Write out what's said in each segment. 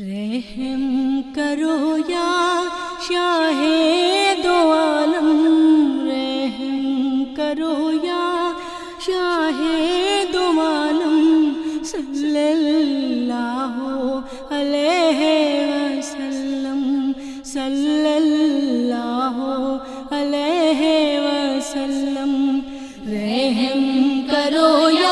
رحم کرو یا شاہ دو عالم، رحم کرو یا شاہ دو عالم صلی اللہ علیہ وسلم صلی اللہ علیہ وسلم، رحم کرو یا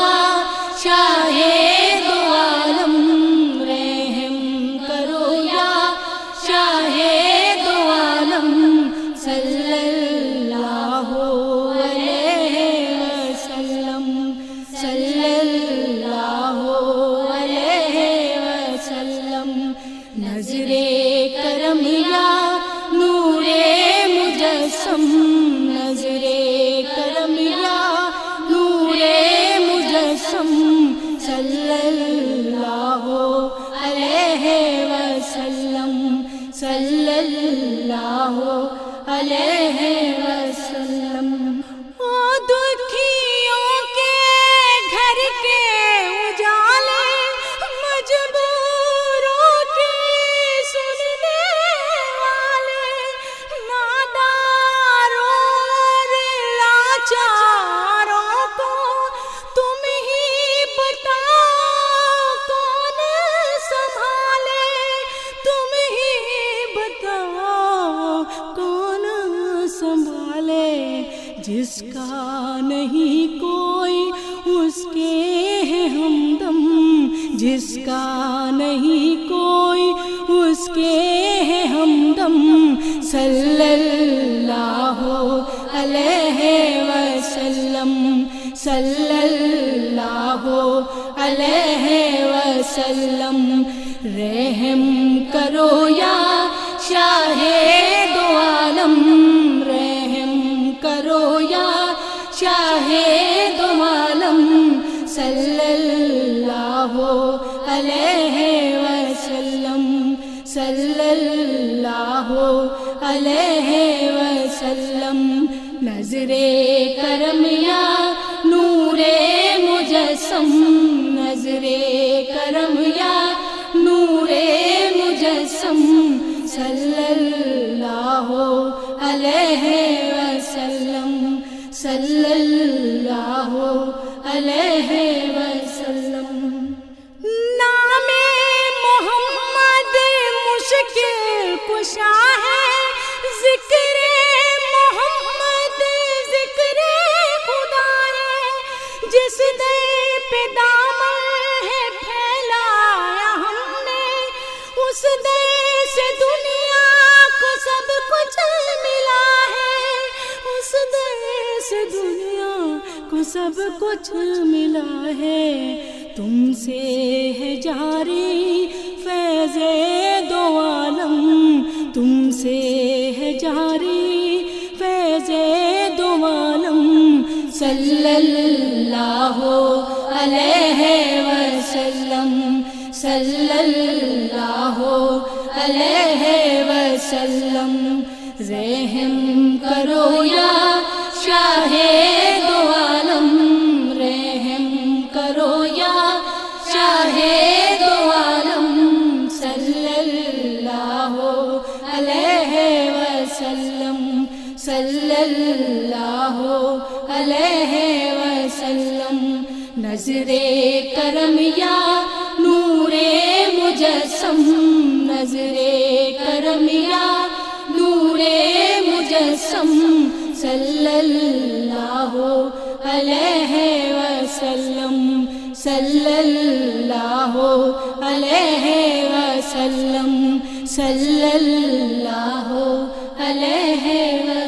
مجسم جس کا نہیں کوئی، اس کے ہے ہمدم جس کا نہیں کوئی، اس کے ہے ہمدم صلی اللہ علیہ وسلم، صلی اللہ علیہ وسلم۔ رحم کرو یا شاہ دو عالم۔ شاہ دو عالم صلی اللہ علیہ وسلم صلی اللہ علیہ وسلم نظر کرم یا نور مجسم نظر کرم یا نور مجسم صلی اللہ علیہ پہ دامن ہے پھیلایا ہم نے۔ اس دے سے دنیا کو سب کچھ ملا ہے۔ اس دے سے دنیا کو سب کچھ ملا ہے۔ تم سے ہے جاری فیض دو عالم۔ تم سے ہے جاری فیض دو عالم۔ صلی اللہ علیہ وسلم، صلی اللہ علیہ وسلم، رحم کرو یا شاہ دو عالم، رحم کرو یا شاہ دو عالم، صلی اللہ علیہ وسلم، صلی اللہ علیہ وسلم نظر کرم یا نور مجسم نظر کرم یا نور مجسم صلی اللہ علیہ وسلم صلی اللہ علیہ وسلم صلی اللہ علیہ